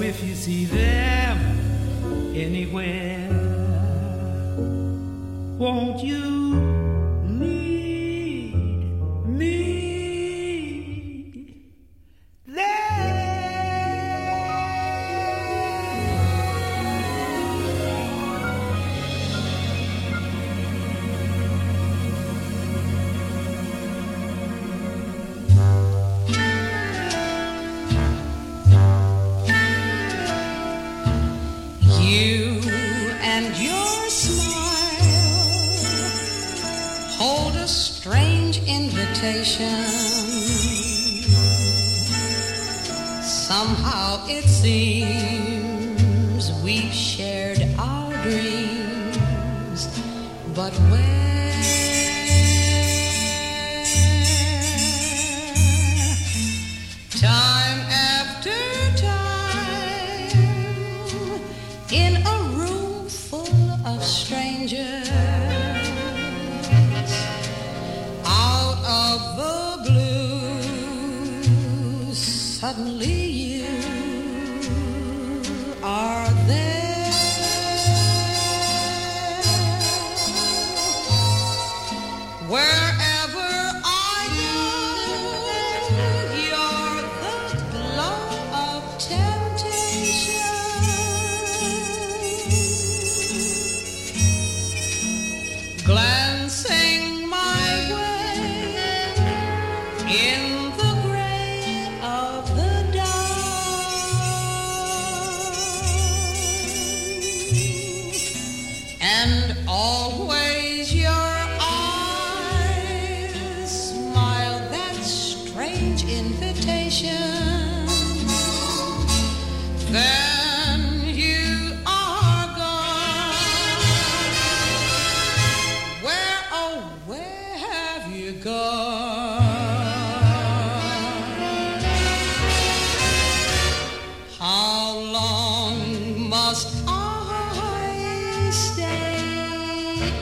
if you see them anywhere.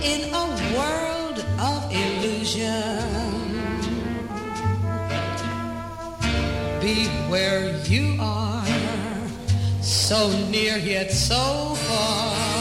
in a world of illusion. Be where you are, so near yet so far.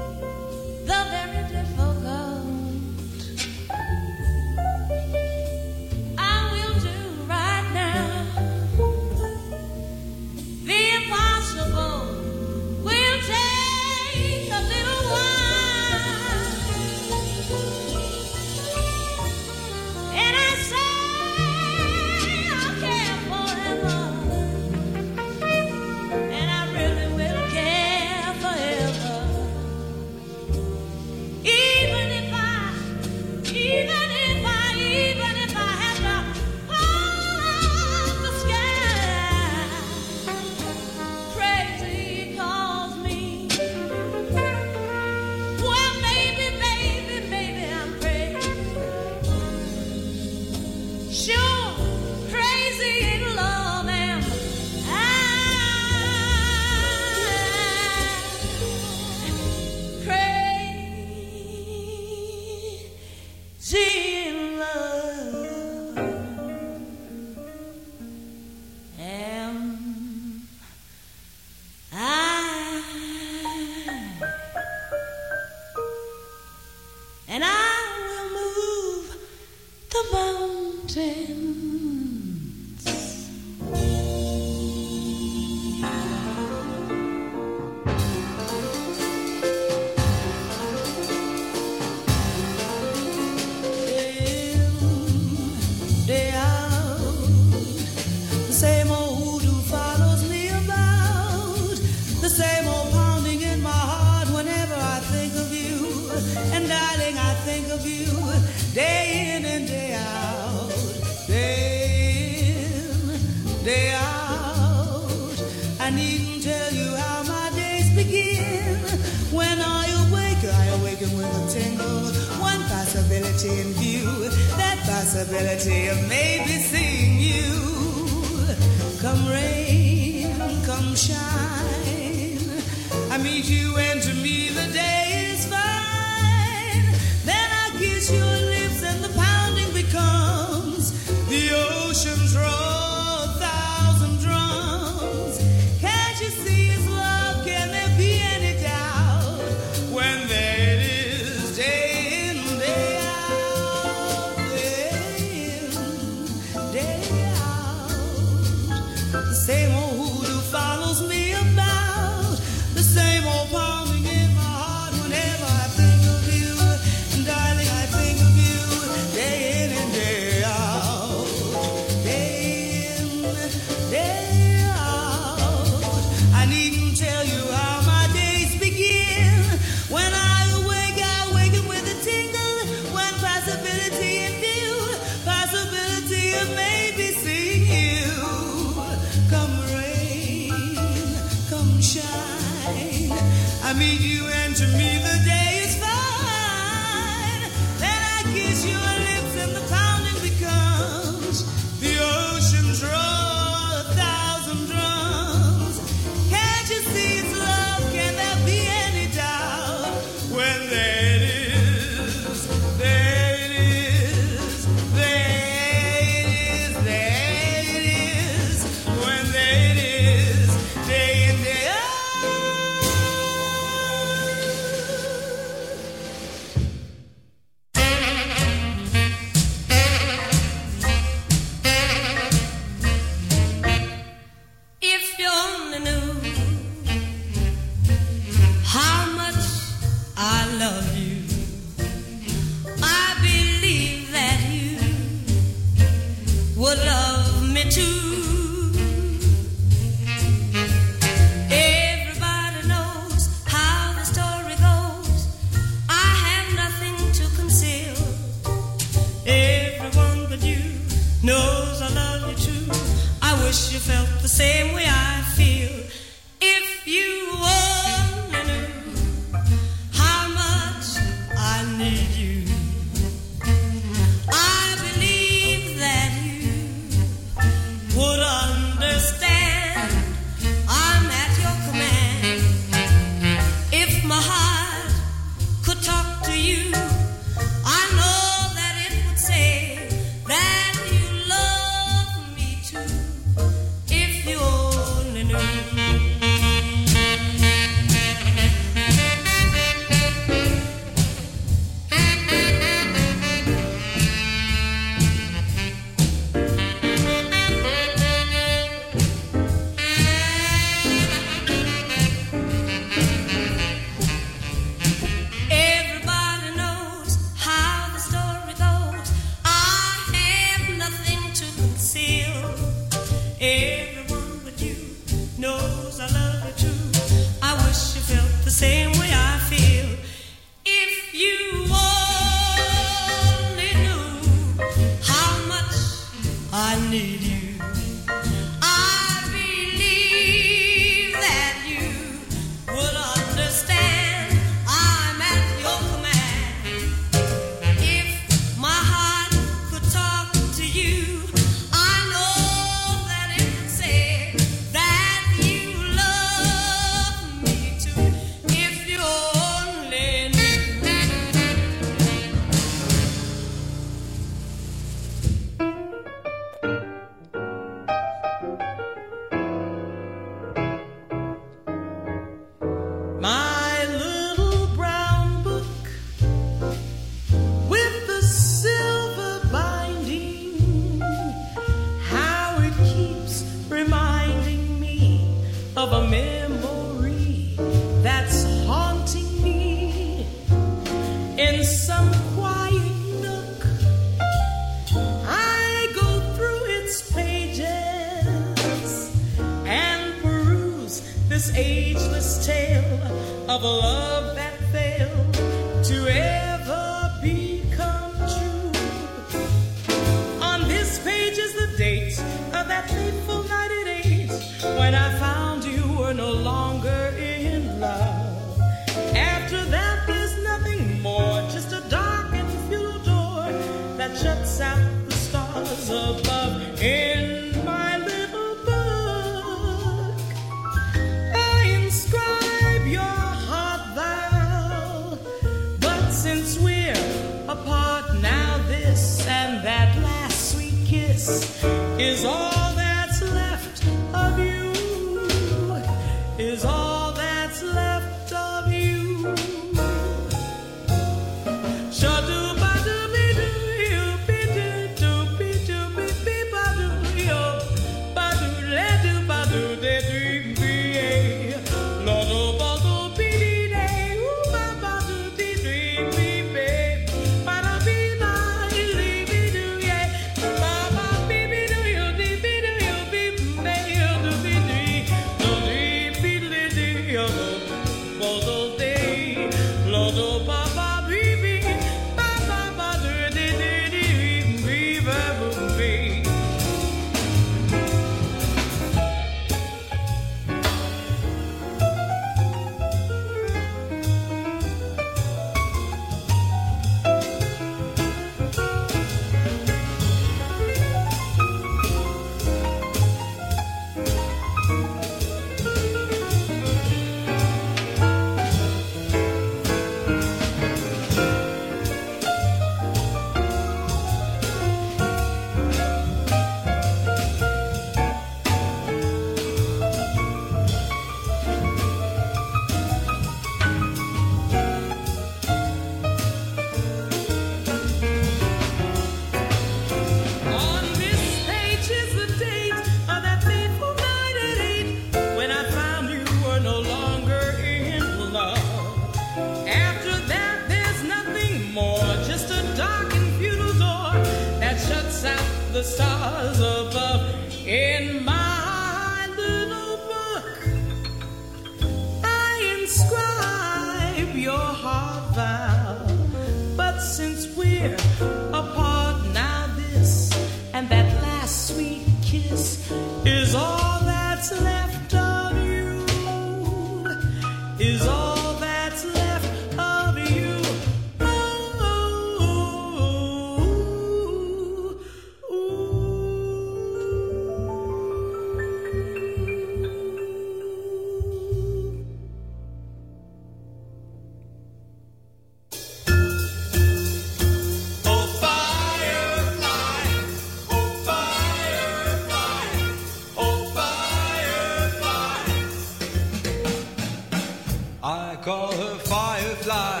Call her firefly,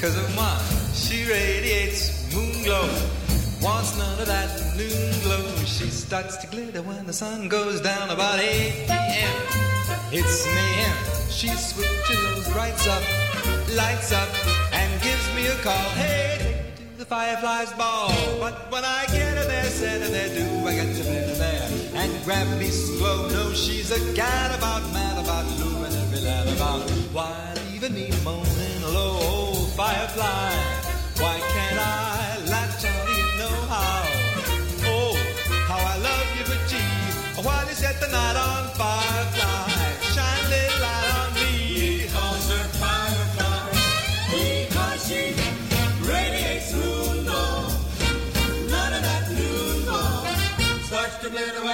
cause of one, she radiates moon glow. Wants none of that noon glow. She starts to glitter when the sun goes down about 8 p.m. It's mayhem. She switches those lights up, lights up, and gives me a call. Hey, take me to the fireflies ball. But when I get her there, said her there, do I get to grab me slow. No, she's a gad about, mad about, luring every lad about. Why leaving me moaning low, oh, firefly? Why can't I latch on know how? Oh, how I love you, but gee, why you set the night on fire, fly, shine little light on me. Calls her firefly because she radiates moon glow. None of that noon glow starts to glitter when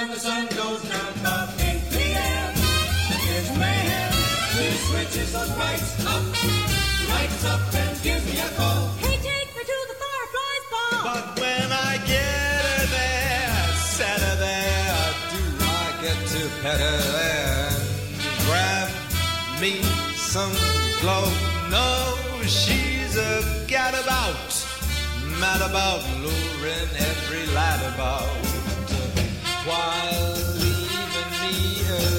lights up, lights up, and gives me a call. Hey, take me to the fireflies ball. But when I get her there, set her there, do I get to pet her there grab me some glow? No, she's a gadabout, mad about luring every lad about while leaving me a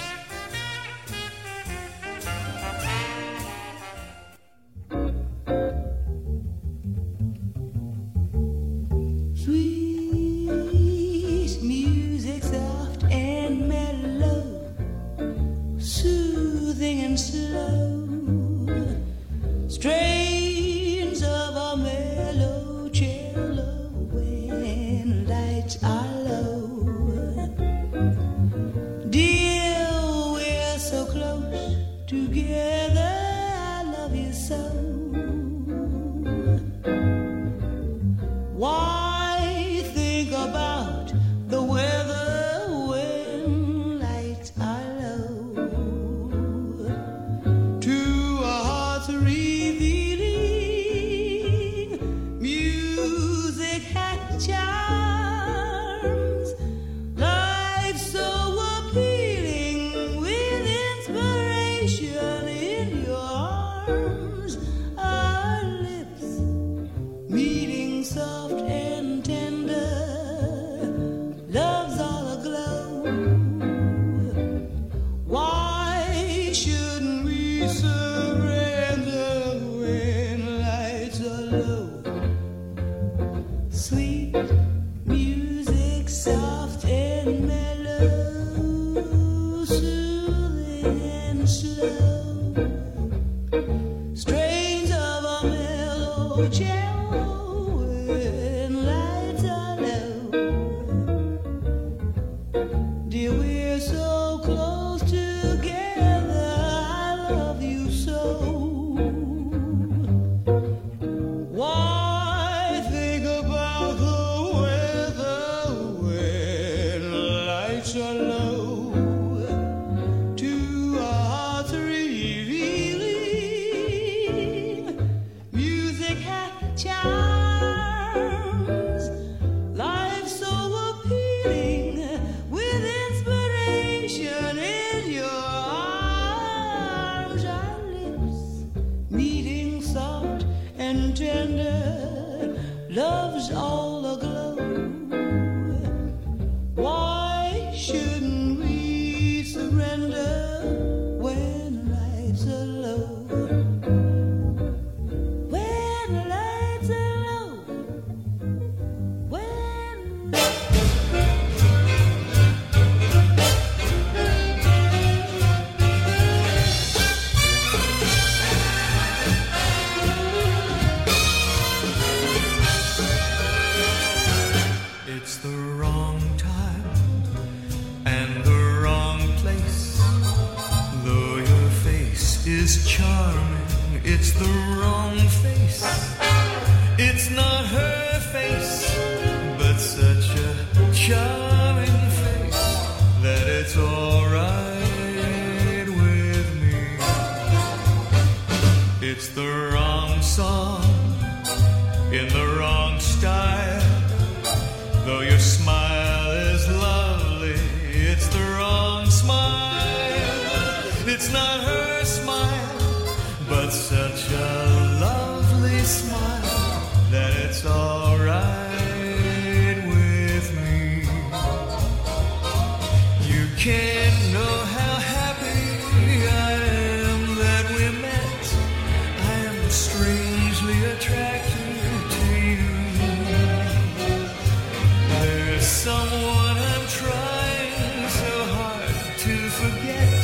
forget?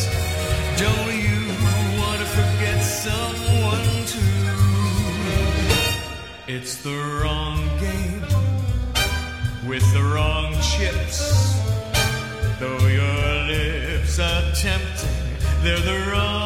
Don't you want to forget someone too? It's the wrong game with the wrong chips. Though your lips are tempting, they're the wrong.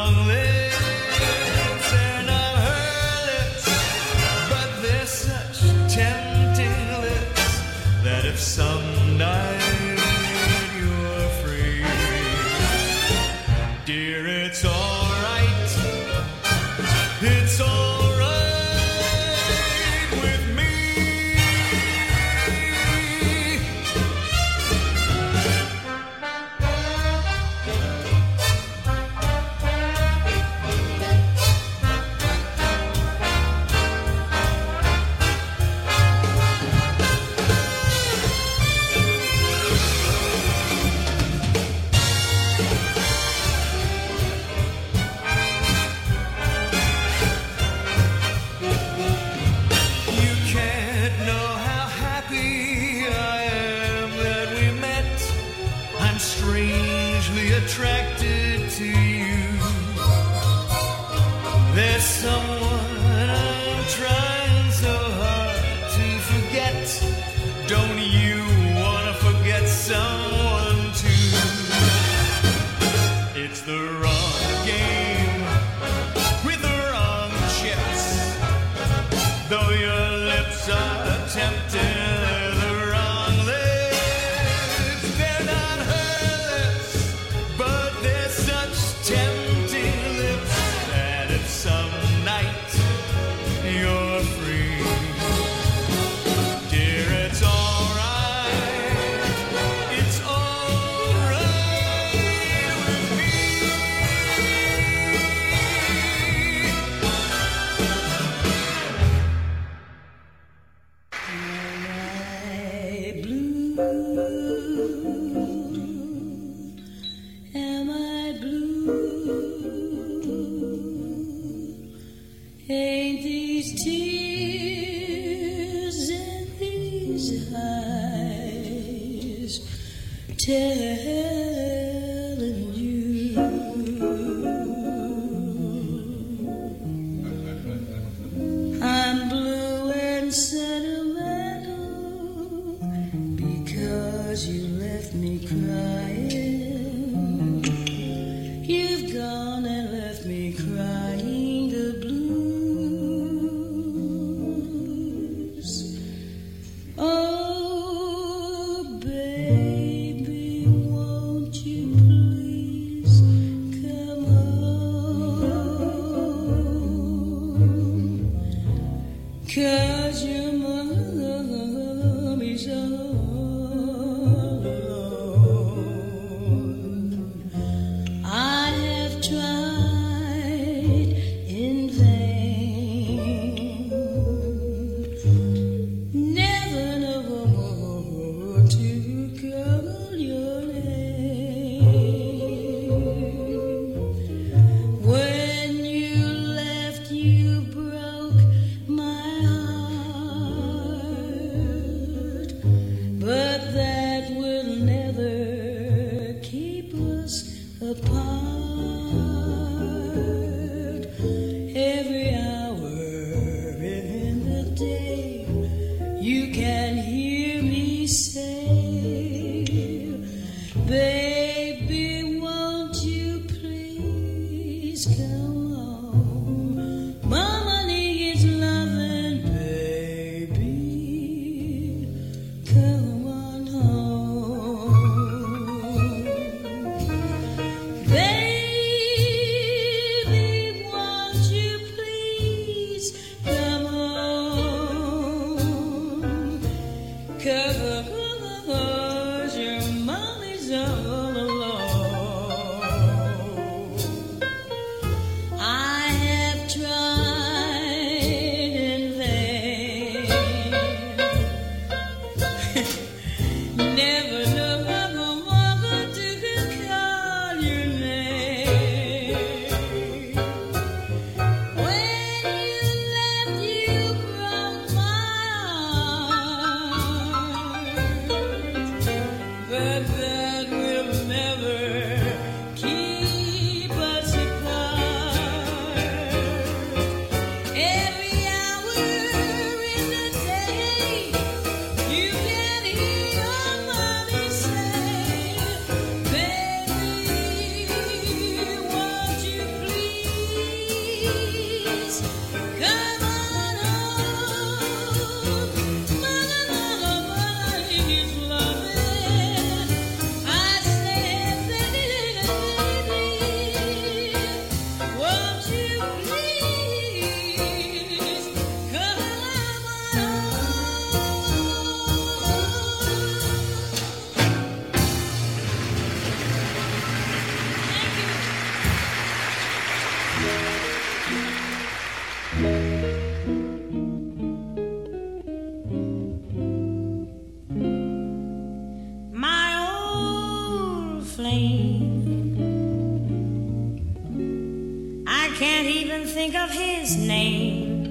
Think of his name.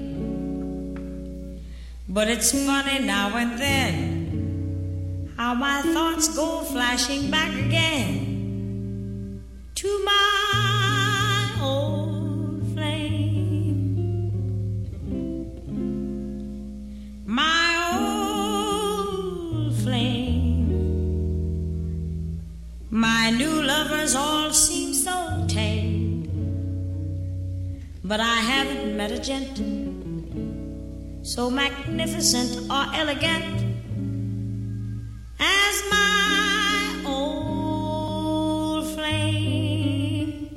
But it's funny now and then how my thoughts go flashing back again to my old flame. My old flame. My new lovers all seem But I haven't met a gent so magnificent or elegant as my old flame.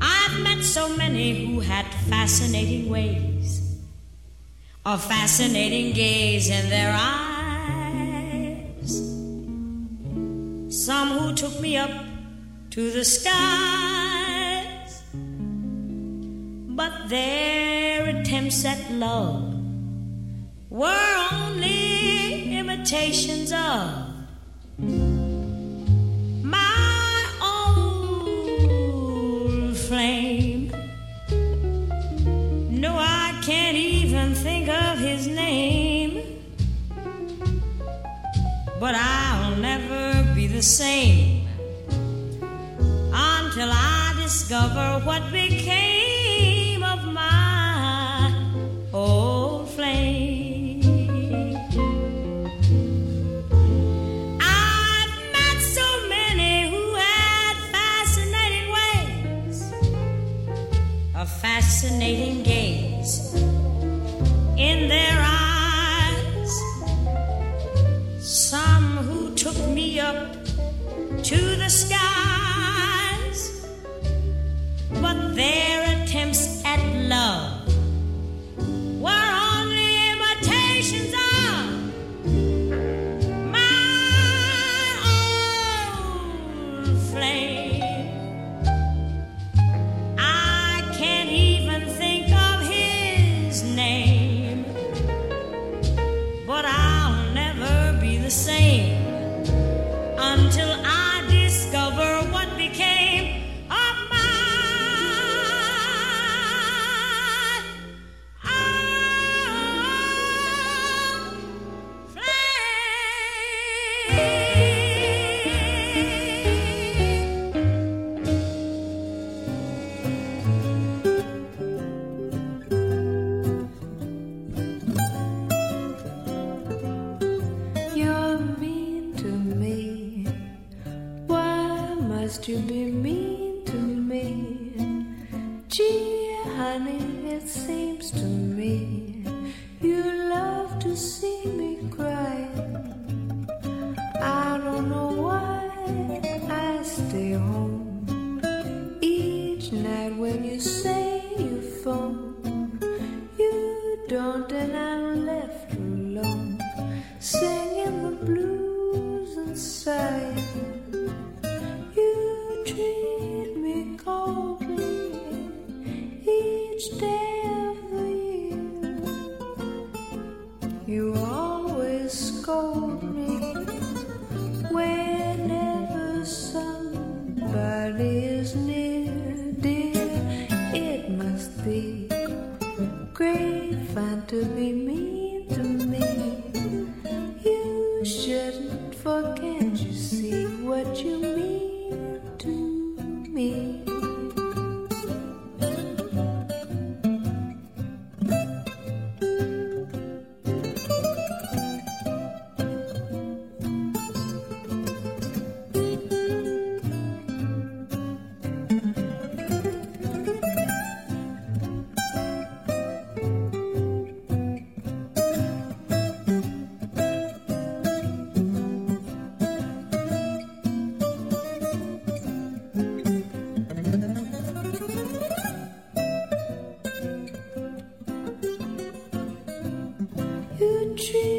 I've met so many who had fascinating ways, a fascinating gaze in their eyes. Some who took me up to the but their attempts at love were only imitations of my old flame. No, I can't even think of his name. But I'll never be the same until I discover what became fascinating gaze what You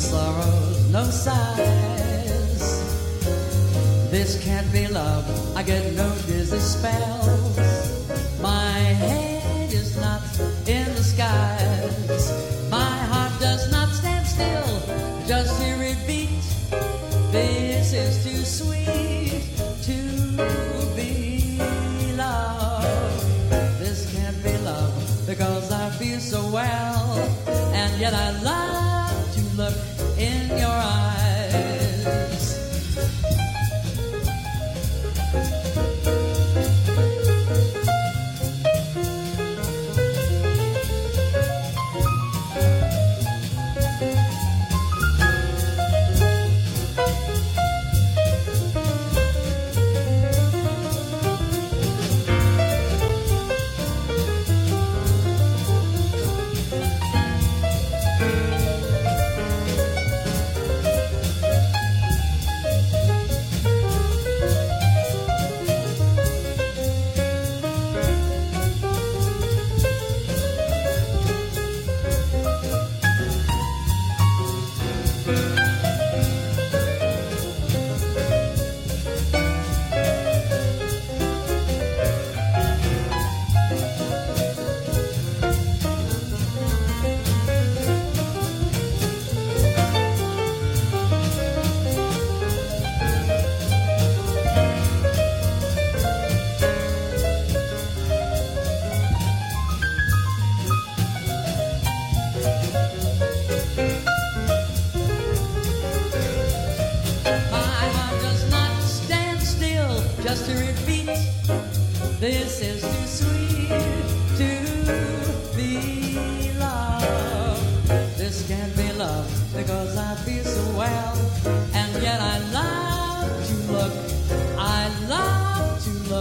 sorrow, no sighs. This can't be love, I get no dizzy spells. My head is not in the skies. My heart does not stand still, just hear it beat. This is too sweet to be love. This can't be love, because I feel so well, and yet I love.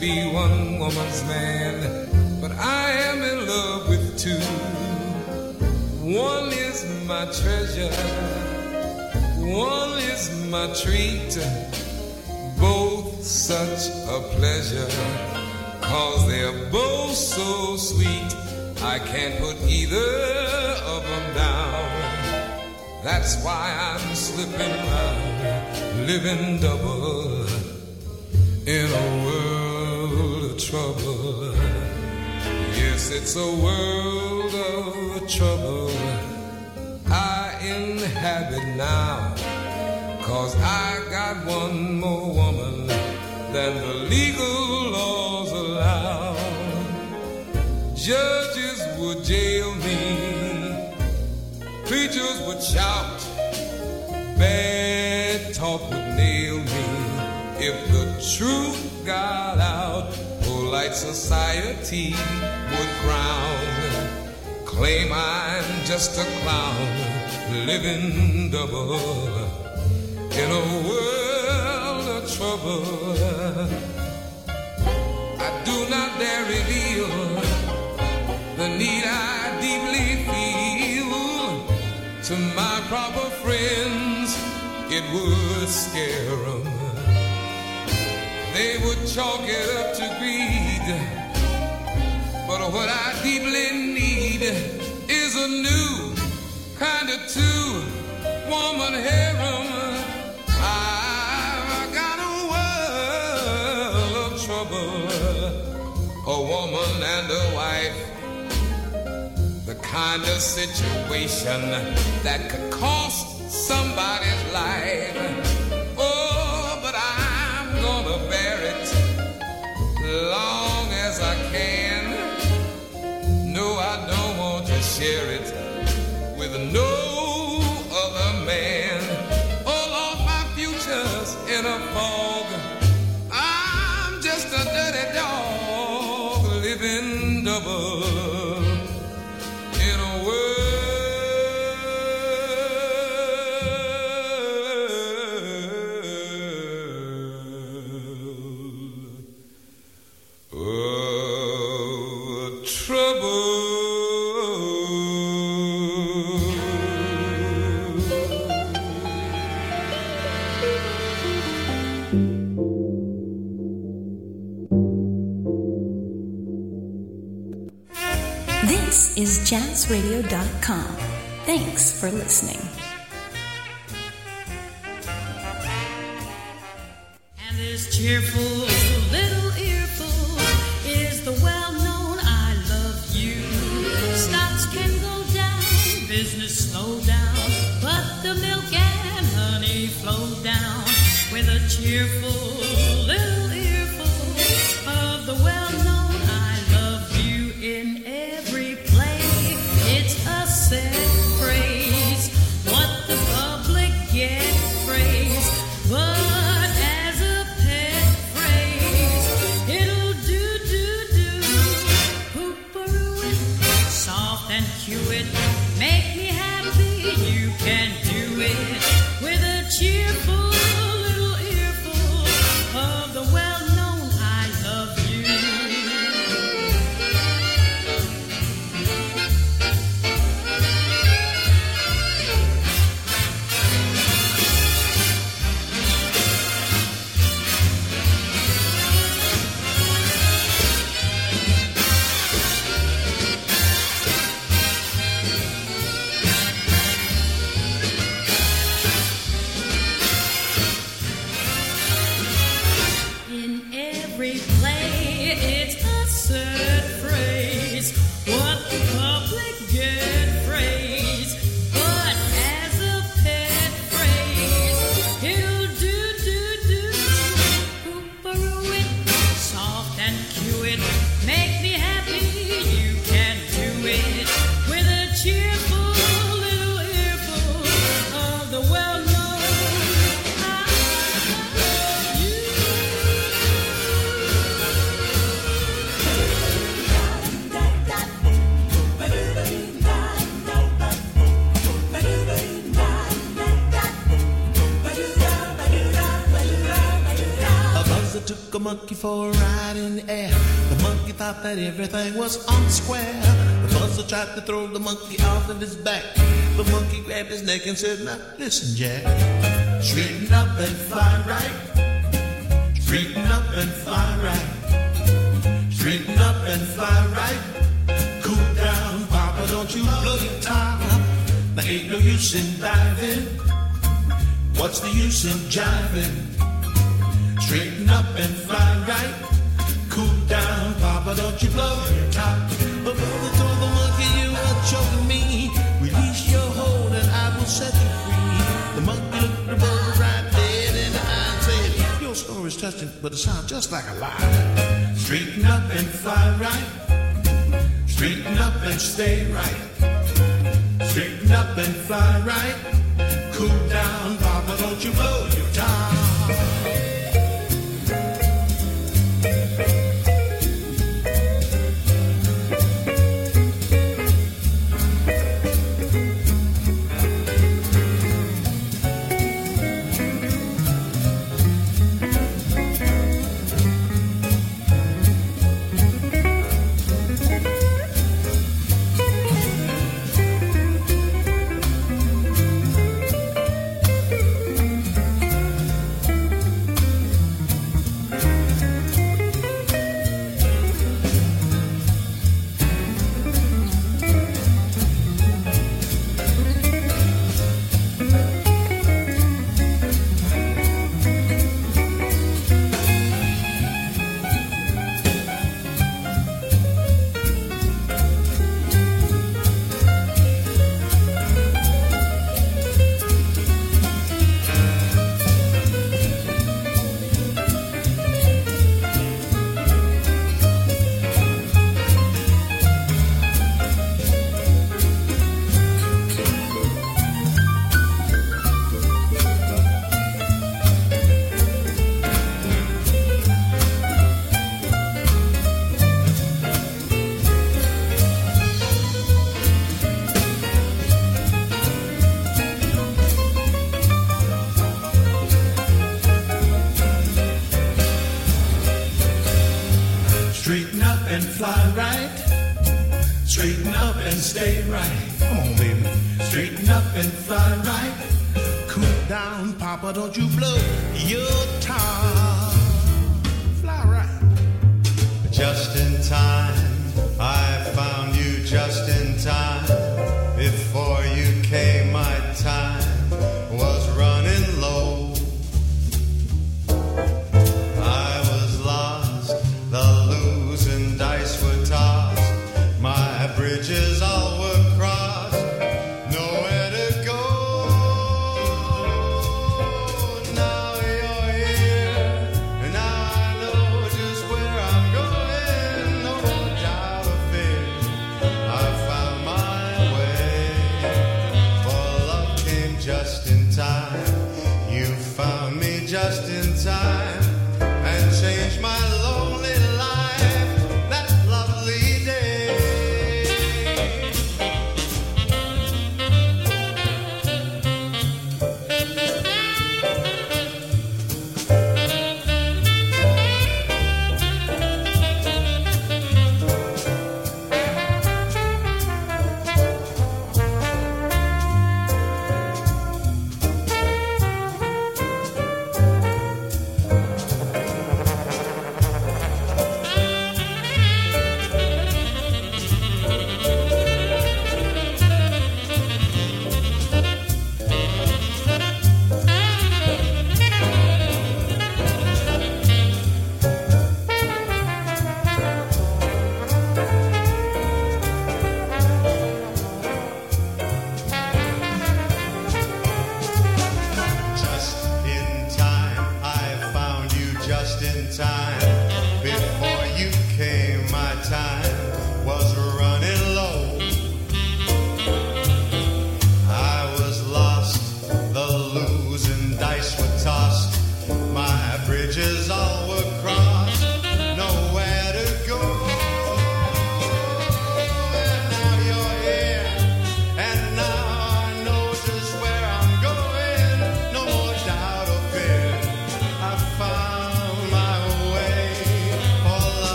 Be one woman's man, but I am in love with two. One is my treasure, one is my treat. Both such a pleasure, cause they're both so sweet. I can't put either of them down. That's why I'm slipping around, living double in a It's a world of trouble I inhabit now. Cause I got one more woman than the legal laws allow. Judges would jail me, preachers would shout, bad talk would nail me if the truth got out. Polite society would claim I'm just a clown, living double in a world of trouble. I do not dare reveal the need I deeply feel to my proper friends. It would scare them. They would chalk it up to greed. But what I deeply need is a new kind of two woman harem. I've got a world of trouble, a woman and a wife. The kind of situation that could cost somebody's life. Oh, but I'm gonna bear it long as I can. Share it with no jazzradio.com. Thanks for listening. And this cheerful little earful is the well known I love you. Stocks can go down, business slow down, but the milk and honey flow down with a cheerful make me happy. You can do it with a cheerful in the air. The monkey thought that everything was on square. The buzzard tried to throw the monkey off of his back. The monkey grabbed his neck and said, Now listen, Jack. Straighten up and fly right. Straighten up and fly right. Straighten up and fly right. Cool down, Papa, don't you blow your top. There ain't no use in diving. What's the use in jiving? Up and fly right. Cool down, Papa, don't you blow your top. But brother told the monkey you are choking me. Release your hold and I will set you free. The monkey looked the brother right dead in the eye and said, Your story's touching, but it sounds just like a lie. Straighten up and fly right. Straighten up and stay right. Straighten up and fly right. Cool down, Papa, don't you blow your top.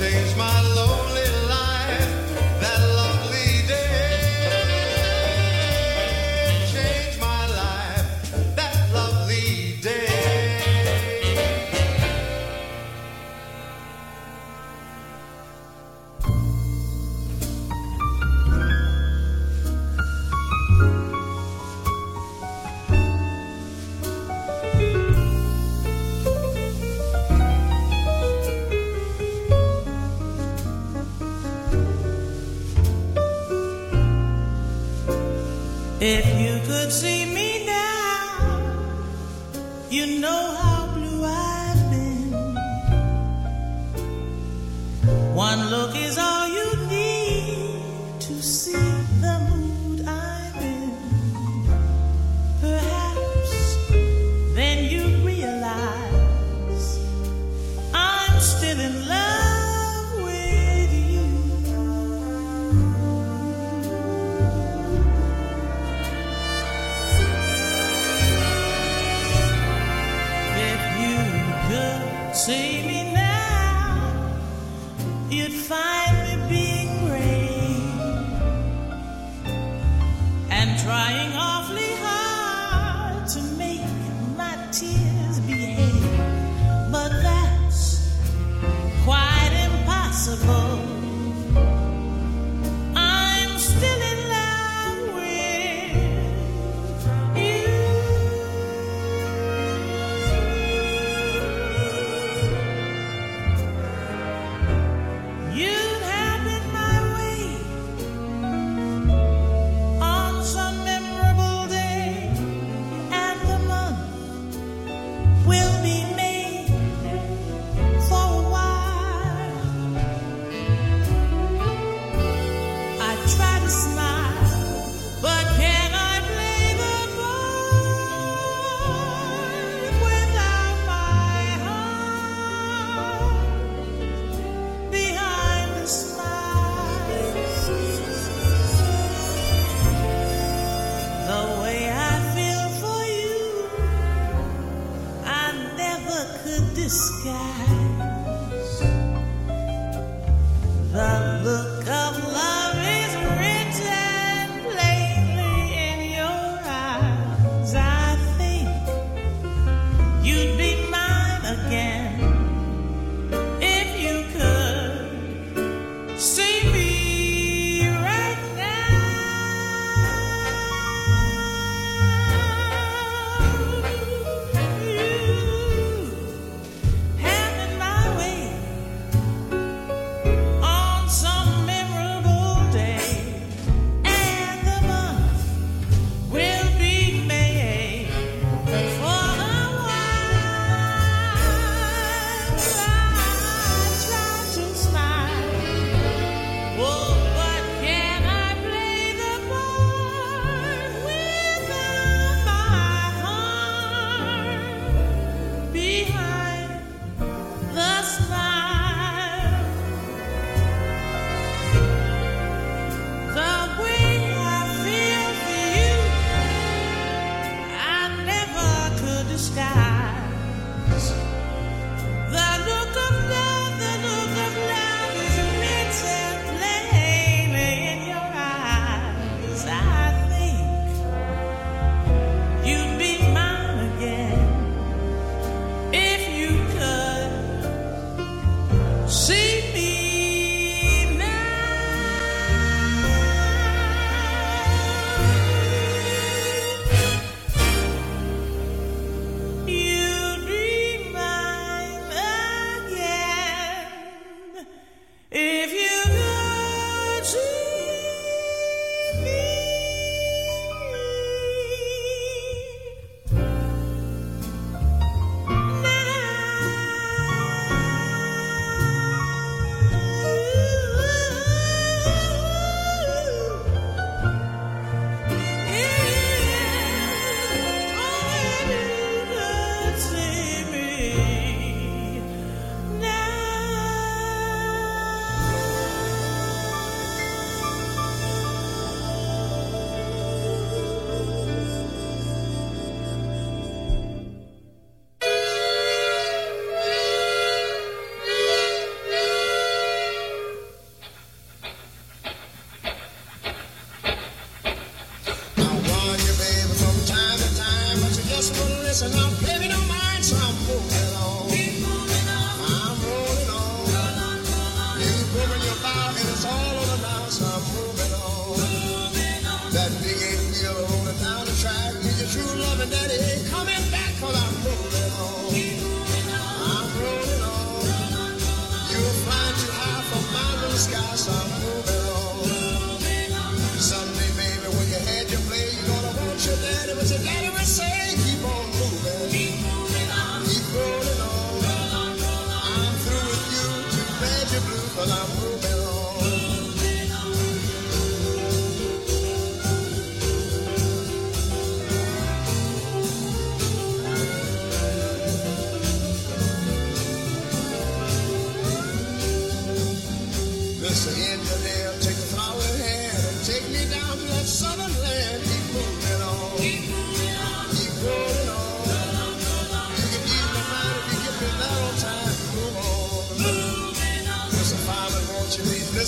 Changed my lonely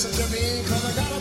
listen to me? Cause I got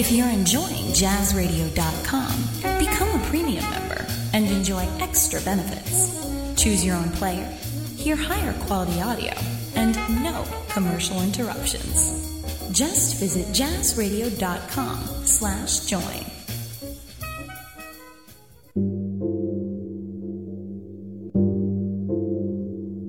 If you're enjoying jazzradio.com, become a premium member and enjoy extra benefits. Choose your own player, hear higher quality audio, and no commercial interruptions. Just visit jazzradio.com slash join.